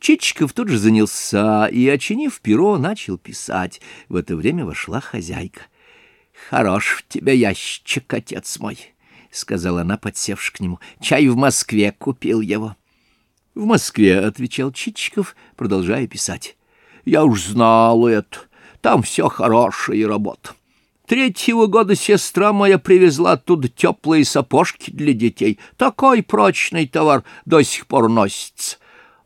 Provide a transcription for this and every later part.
Чичиков тут же занялся и, очинив перо, начал писать. В это время вошла хозяйка. — Хорош в тебя ящик, отец мой, — сказала она, подсевши к нему. — Чай в Москве купил его. — В Москве, — отвечал Чичиков, продолжая писать. — Я уж знал это. Там все хорошая работа. Третьего года сестра моя привезла оттуда теплые сапожки для детей. Такой прочный товар до сих пор носится.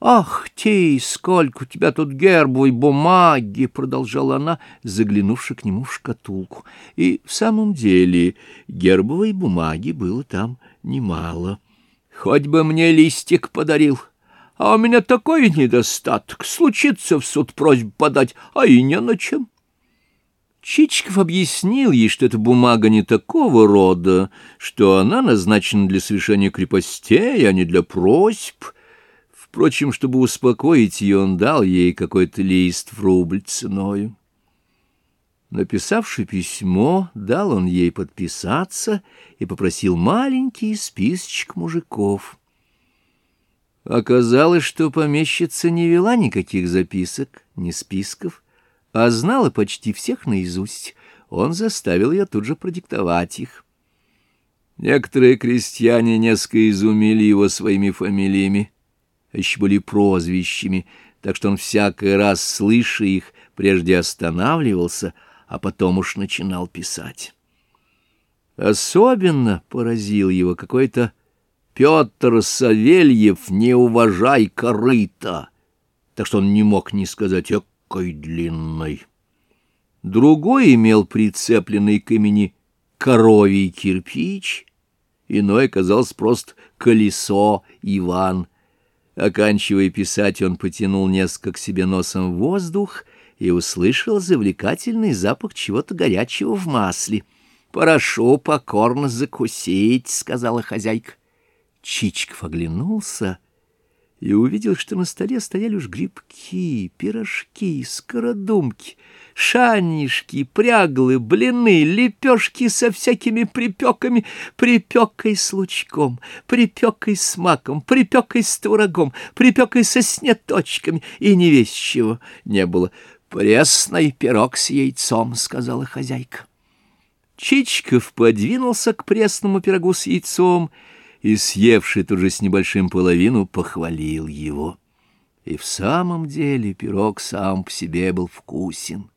«Ах ты, сколько у тебя тут гербовой бумаги!» — продолжала она, заглянувши к нему в шкатулку. И в самом деле гербовой бумаги было там немало. «Хоть бы мне листик подарил!» А у меня такой недостаток. Случится в суд просьбу подать, а и не на чем. Чичиков объяснил ей, что эта бумага не такого рода, что она назначена для совершения крепостей, а не для просьб, Впрочем, чтобы успокоить ее, он дал ей какой-то лист в рубль ценою. Написавши письмо, дал он ей подписаться и попросил маленький списочек мужиков. Оказалось, что помещица не вела никаких записок, ни списков, а знала почти всех наизусть. Он заставил ее тут же продиктовать их. Некоторые крестьяне несколько изумили его своими фамилиями еще были прозвищами, так что он всякий раз, слыша их, прежде останавливался, а потом уж начинал писать. Особенно поразил его какой-то Петр Савельев «Не уважай корыта», так что он не мог не сказать «экой длинной». Другой имел прицепленный к имени коровий кирпич, иной казался просто колесо Иван Оканчивая писать, он потянул несколько к себе носом воздух и услышал завлекательный запах чего-то горячего в масле. «Прошу покорно закусить», — сказала хозяйка. Чичиков оглянулся и увидел, что на столе стояли уж грибки, пирожки, скородумки, шанишки, пряглы, блины, лепешки со всякими припеками, припекой с лучком, припекой с маком, припекой с творогом, припекой со снеточками, и не весь чего не было. «Пресный пирог с яйцом», — сказала хозяйка. Чичиков подвинулся к пресному пирогу с яйцом — и, съевший тут с небольшим половину, похвалил его. И в самом деле пирог сам по себе был вкусен.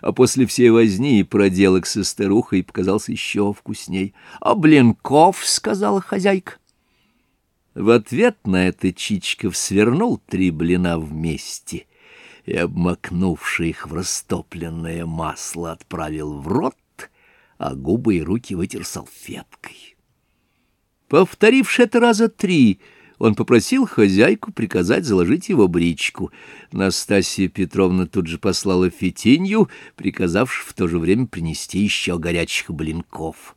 А после всей возни и проделок со старухой показался еще вкусней. — А блинков, — сказала хозяйка. В ответ на это Чичков свернул три блина вместе и, обмакнувши их в растопленное масло, отправил в рот, а губы и руки вытер салфеткой. Повторивши это раза три, он попросил хозяйку приказать заложить его бричку. Настасья Петровна тут же послала Фетинью, приказавши в то же время принести еще горячих блинков.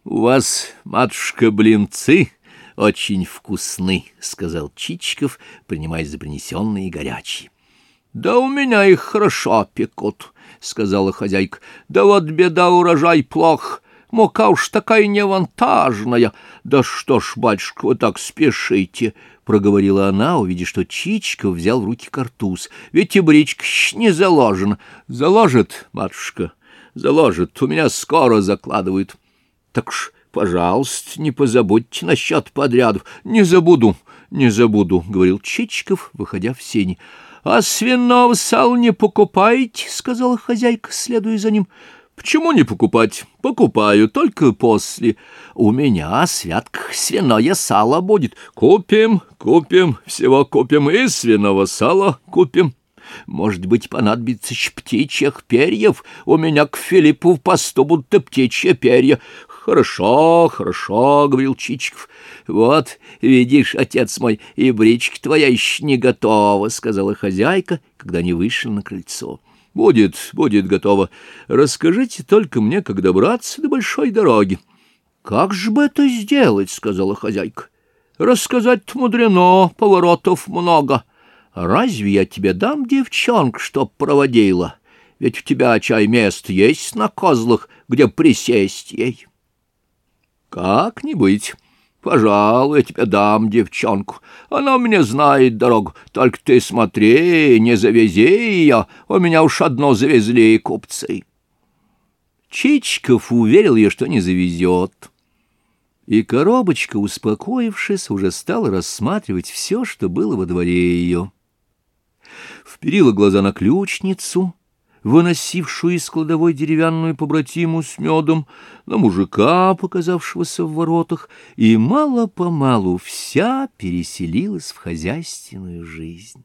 — У вас, матушка, блинцы очень вкусны, — сказал Чичиков, принимаясь за принесенные горячие. — Да у меня их хорошо пекут, — сказала хозяйка. — Да вот беда, урожай плох. Мука уж такая невантажная. Да что ж, батюшка, вы так спешите, — проговорила она, увидев, что Чичиков взял в руки картуз. Ведь и бричка не заложена. Заложит, матушка, заложит. У меня скоро закладывают. Так ж, пожалуйста, не позабудьте насчет подрядов. Не забуду, не забуду, — говорил Чичиков, выходя в сени. — А свиного сала не покупаете? — сказала хозяйка, следуя за ним. — Почему не покупать? Покупаю, только после. У меня, святк, свиное сало будет. Купим, купим, всего купим, и свиного сала купим. Может быть, понадобится птичьих перьев. У меня к Филиппу в посту будто птичьи перья. Хорошо, хорошо, — говорил Чичиков. Вот, видишь, отец мой, и бричка твоя еще не готова, — сказала хозяйка, когда они вышли на крыльцо. Будет, будет готово. Расскажите только мне, как добраться до большой дороги. — Как же бы это сделать? — сказала хозяйка. — Рассказать мудрено, поворотов много. Разве я тебе дам девчонку, чтоб проводила? Ведь у тебя, чай, мест есть на козлах, где присесть ей. — Как-нибудь. Пожалуй, я тебе дам девчонку. Она у меня знает дорогу. Только ты смотри, не завези ее. У меня уж одно завезли купцы. Чичиков уверил ее, что не завезет. И коробочка, успокоившись, уже стала рассматривать все, что было во дворе ее. Вперила глаза на ключницу — выносившую из кладовой деревянную побратиму с медом, на мужика, показавшегося в воротах, и мало-помалу вся переселилась в хозяйственную жизнь.